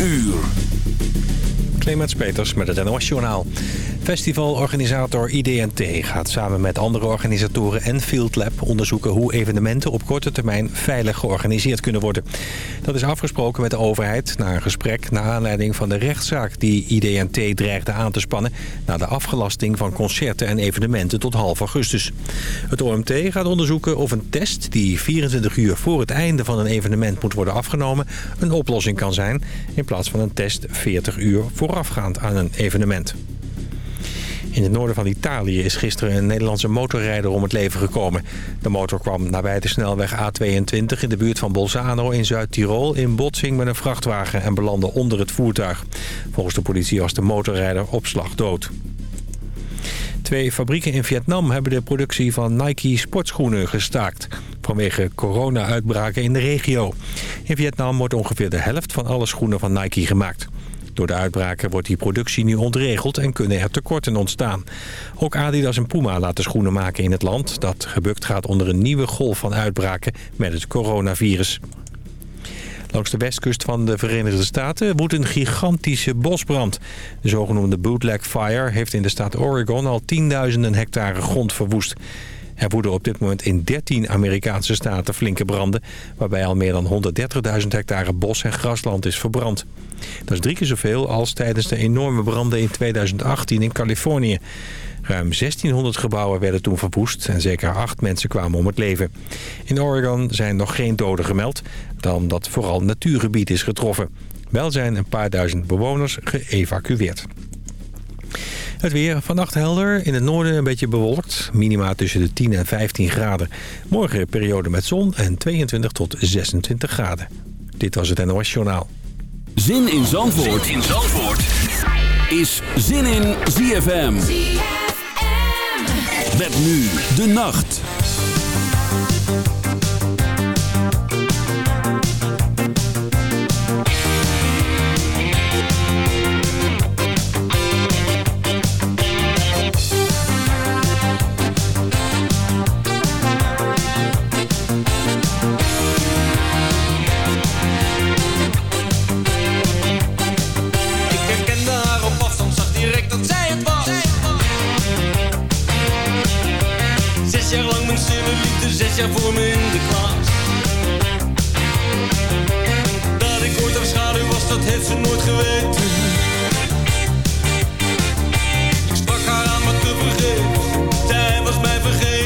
uur. Clemens Peters met het NOS Journaal. Festivalorganisator IDNT gaat samen met andere organisatoren en Field Lab onderzoeken hoe evenementen op korte termijn veilig georganiseerd kunnen worden. Dat is afgesproken met de overheid na een gesprek naar aanleiding van de rechtszaak die IDNT dreigde aan te spannen na de afgelasting van concerten en evenementen tot half augustus. Het OMT gaat onderzoeken of een test die 24 uur voor het einde van een evenement moet worden afgenomen een oplossing kan zijn in plaats van een test 40 uur voorafgaand aan een evenement. In het noorden van Italië is gisteren een Nederlandse motorrijder om het leven gekomen. De motor kwam nabij de snelweg A22 in de buurt van Bolzano in Zuid-Tirol... in botsing met een vrachtwagen en belandde onder het voertuig. Volgens de politie was de motorrijder op slag dood. Twee fabrieken in Vietnam hebben de productie van Nike sportschoenen gestaakt. Vanwege corona-uitbraken in de regio. In Vietnam wordt ongeveer de helft van alle schoenen van Nike gemaakt. Door de uitbraken wordt die productie nu ontregeld en kunnen er tekorten ontstaan. Ook Adidas en Puma laten schoenen maken in het land... dat gebukt gaat onder een nieuwe golf van uitbraken met het coronavirus. Langs de westkust van de Verenigde Staten woedt een gigantische bosbrand. De zogenoemde Bootleg Fire heeft in de staat Oregon al tienduizenden hectare grond verwoest. Er woeden op dit moment in 13 Amerikaanse staten flinke branden... waarbij al meer dan 130.000 hectare bos en grasland is verbrand. Dat is drie keer zoveel als tijdens de enorme branden in 2018 in Californië. Ruim 1600 gebouwen werden toen verwoest en zeker acht mensen kwamen om het leven. In Oregon zijn nog geen doden gemeld, dan dat vooral natuurgebied is getroffen. Wel zijn een paar duizend bewoners geëvacueerd. Het weer vannacht helder. In het noorden een beetje bewolkt. Minima tussen de 10 en 15 graden. Morgen periode met zon en 22 tot 26 graden. Dit was het NOS Journaal. Zin in Zandvoort, zin in Zandvoort. is Zin in ZFM. ZFM. Met nu de nacht. Jaar voor me in de klas. Dat ik ooit haar schaduw was, dat heeft ze nooit geweten. Ik sprak haar aan, maar te vergeven. Zij was mij vergeten.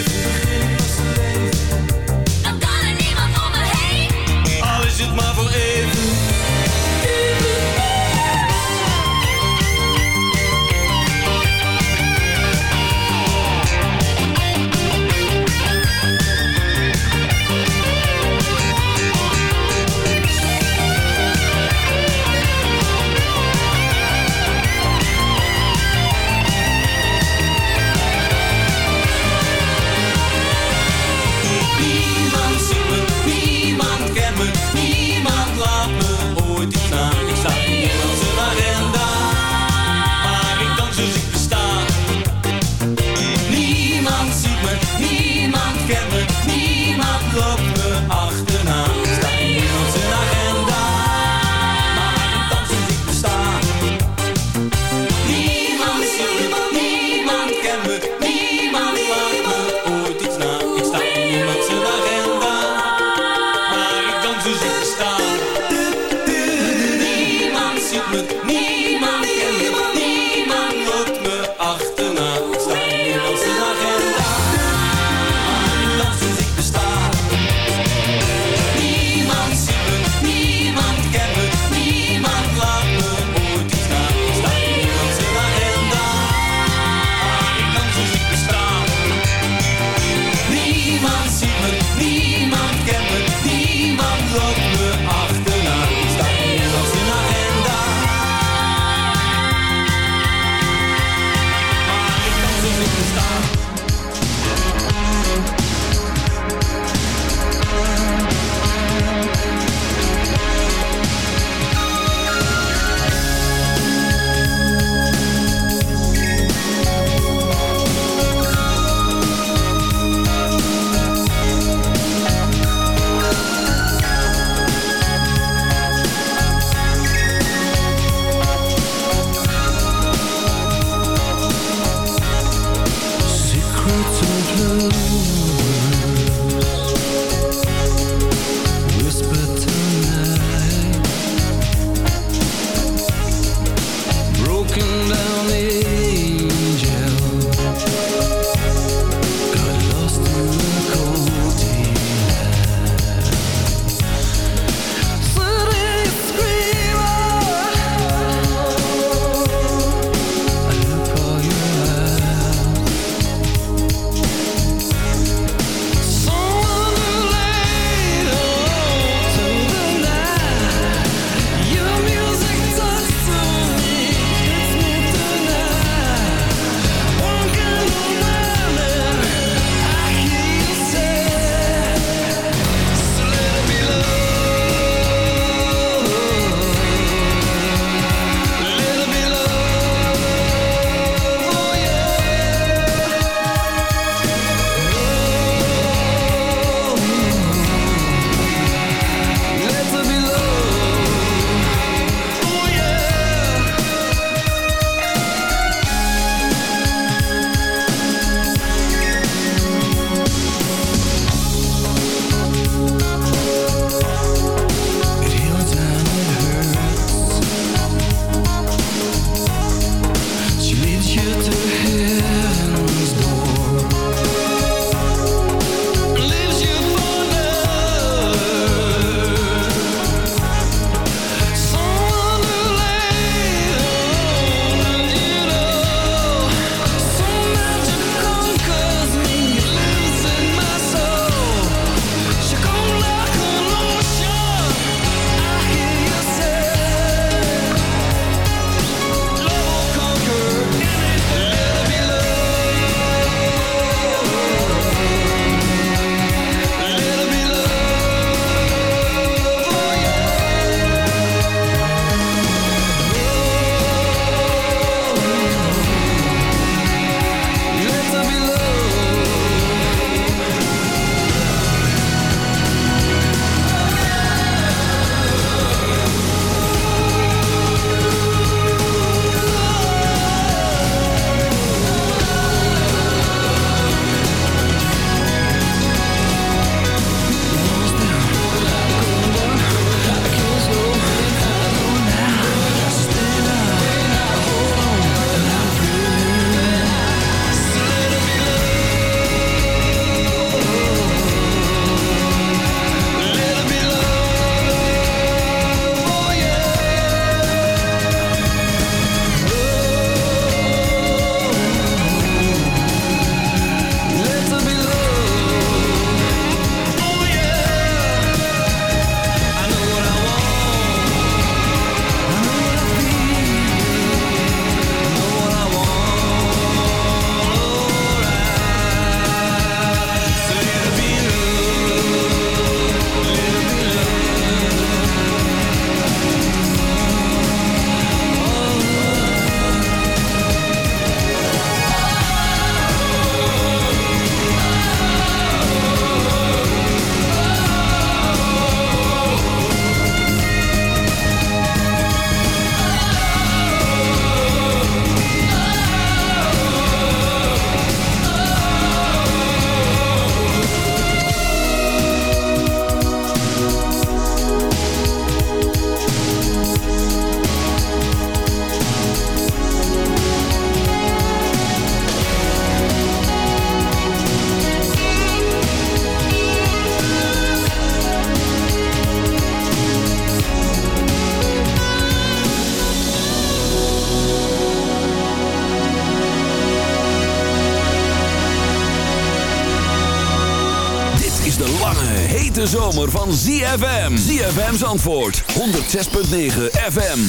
ZFM's antwoord 106.9 FM.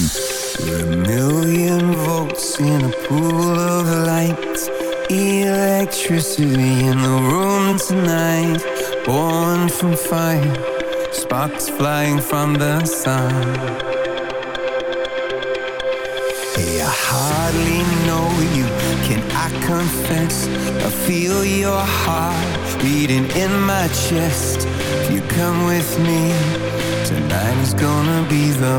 A million volts in a pool of light. Electricity in the room tonight. Born from fire. Sparks flying from the sun. Hey, I hardly know you. Can I confess? I feel your heart beating in my chest. If you come with me Tonight is gonna be the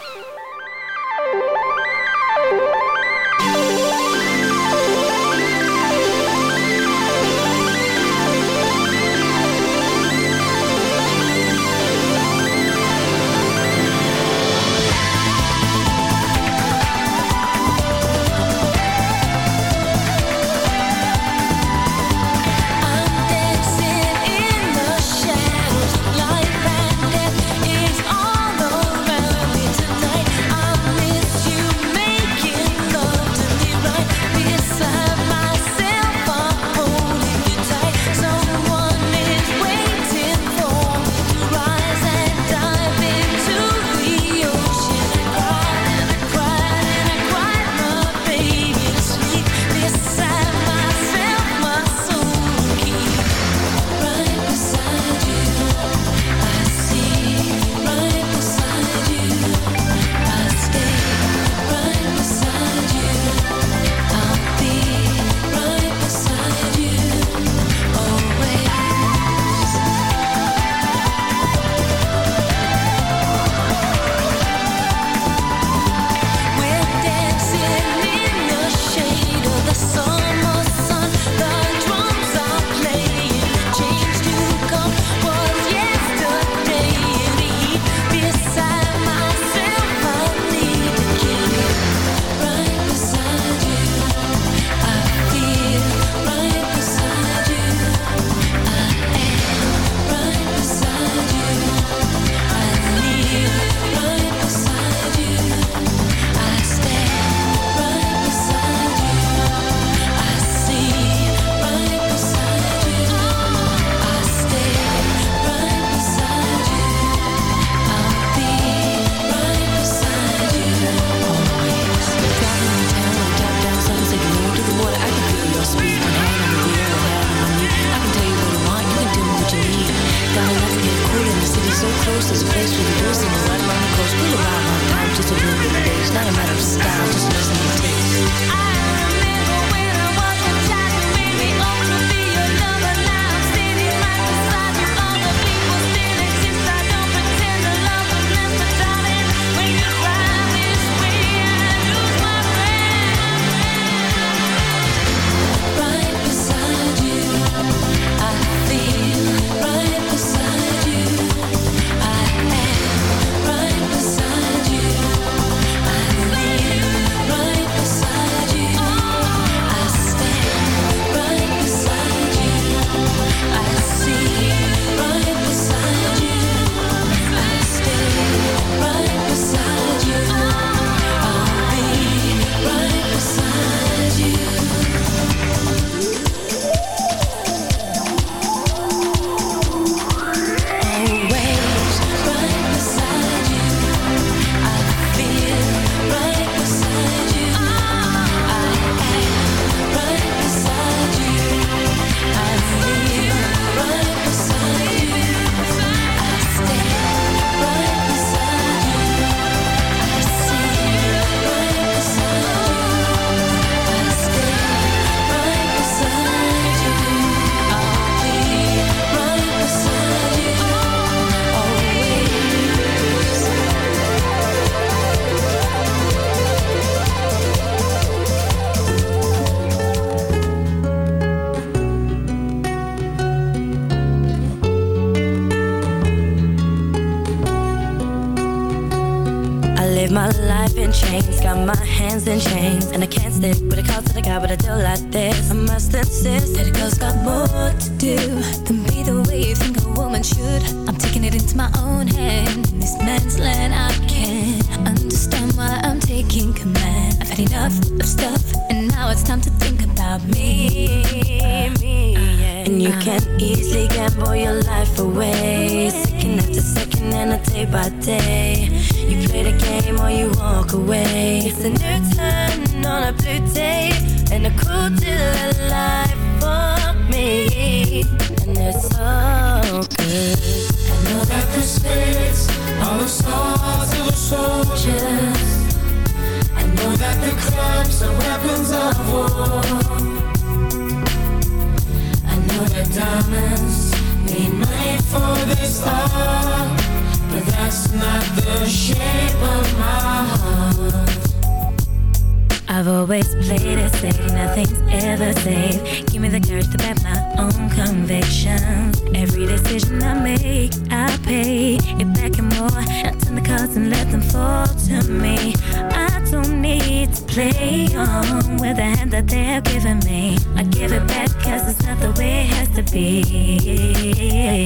Be.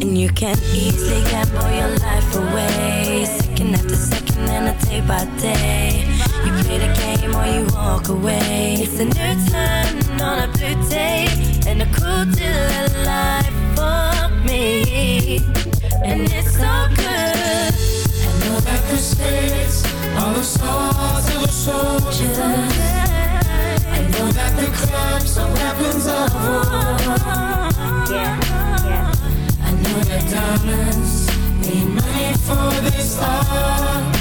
And you can easily gamble your life away. Second after second and a day by day. You play the game or you walk away. It's a new turn on a blue day and a cool deal life for me. And it's so good. I know that the states are the swords of a soldier. Are weapons of war. Yeah, yeah. I know that diamonds need money for this art,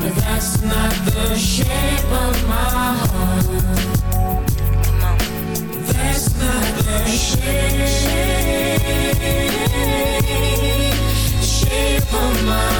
but that's not the shape of my heart. That's not the shape, shape of my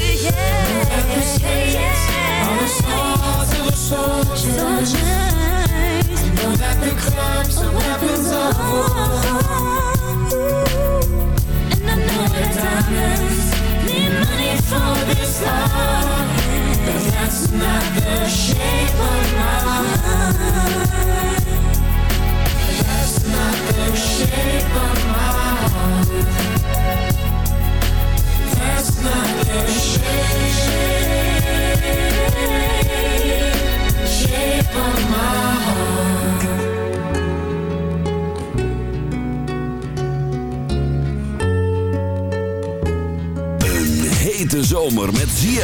swords of a soldier. I know that the clubs are weapons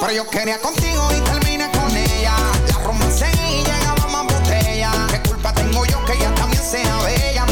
Pero yo quería contigo y terminé con ella. La romance y llegaba más botella. ¿Qué culpa tengo yo que ella también sea bella?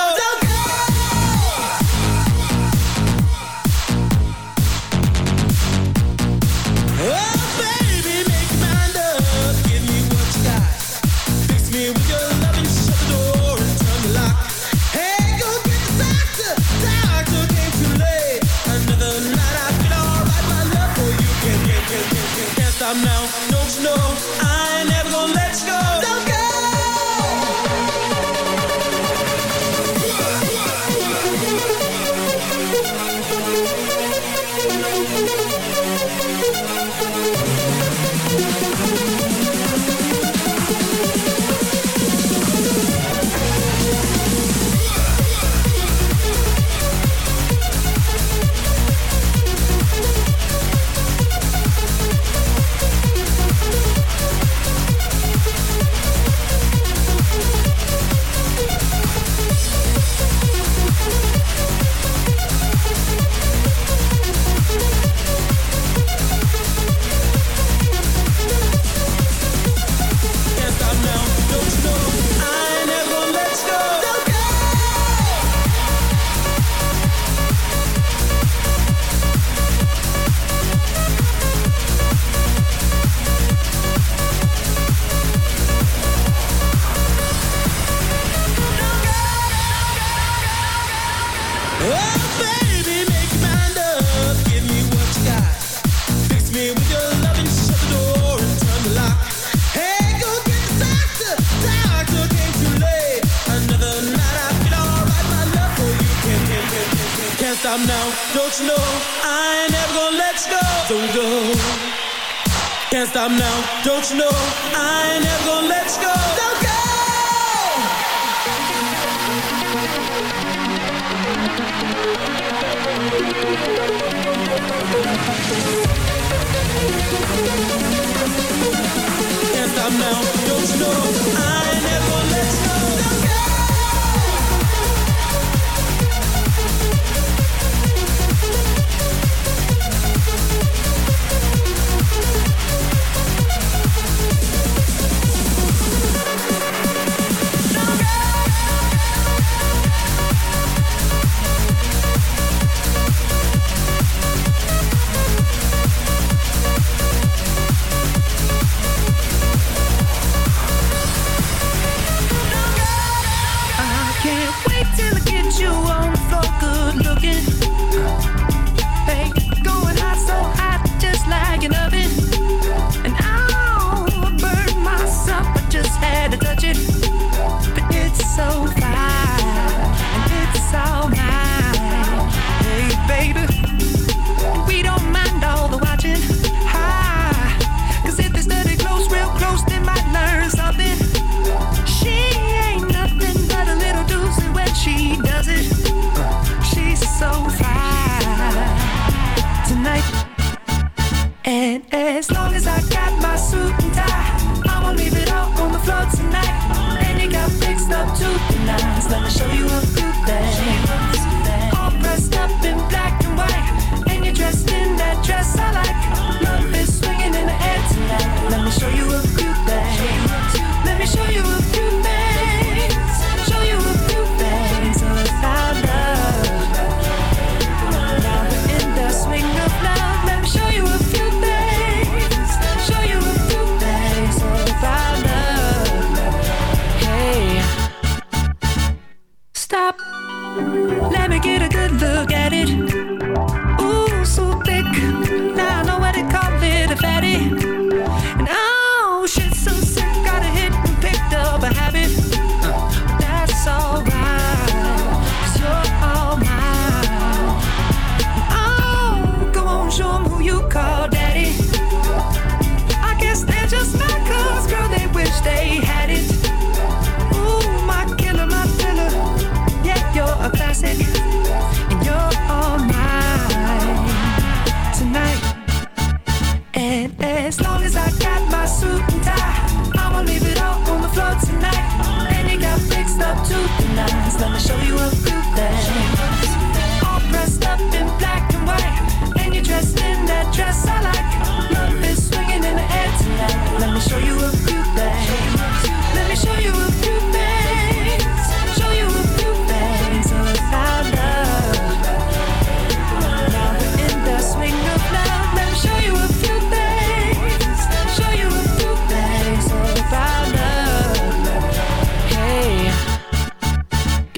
Don't you know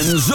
And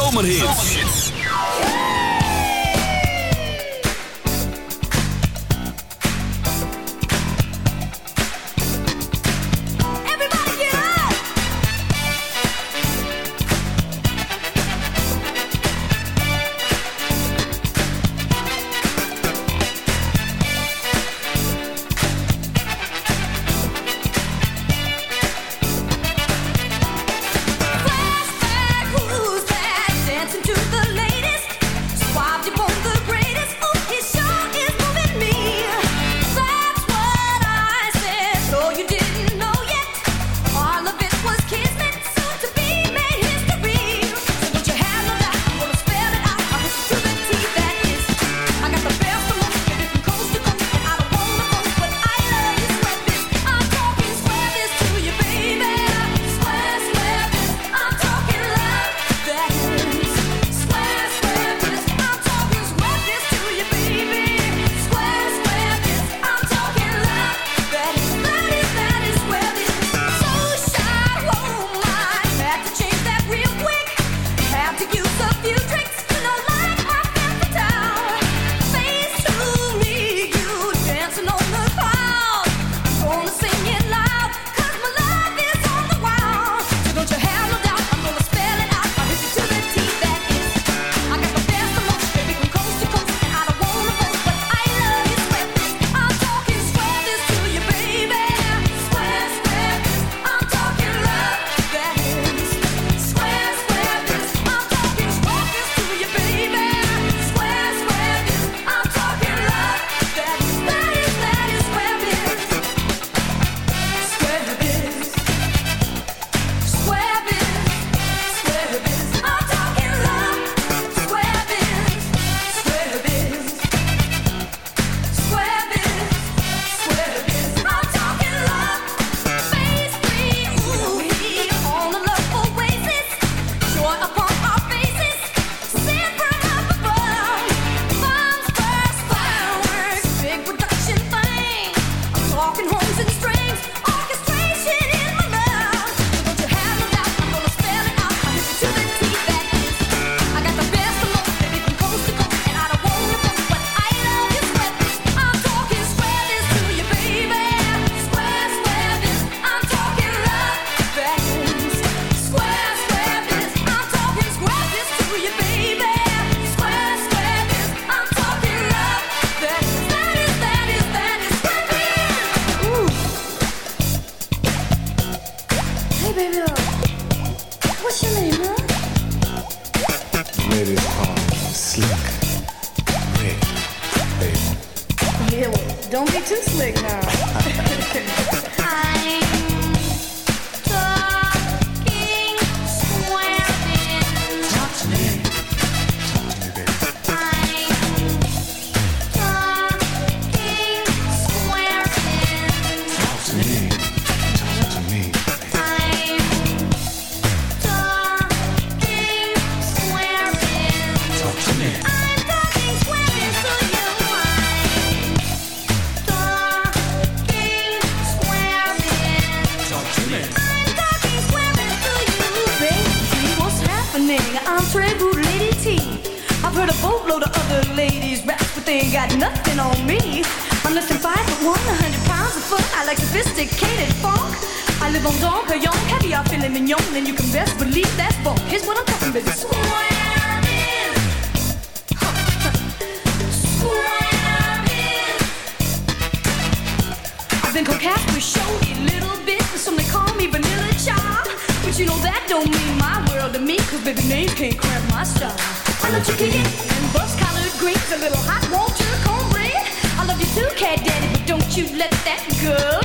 you let that girl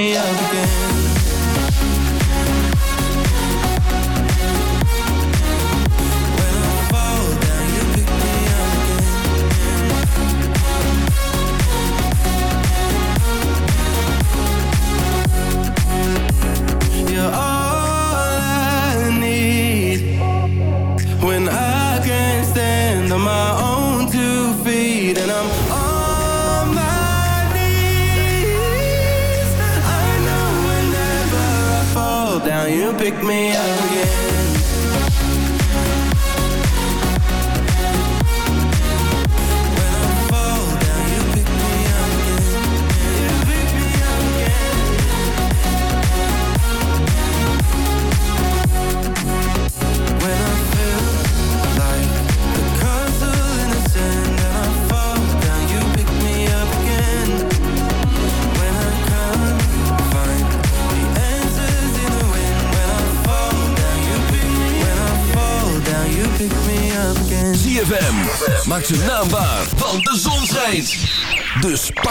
Yeah.